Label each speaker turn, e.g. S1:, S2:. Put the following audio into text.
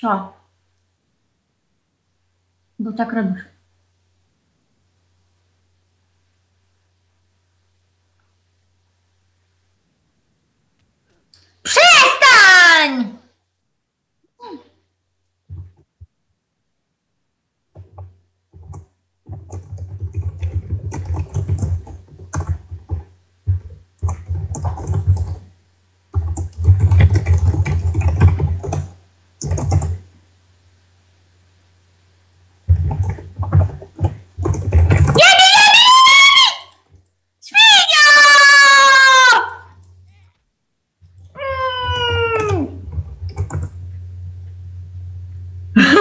S1: Co? Bo tak robisz.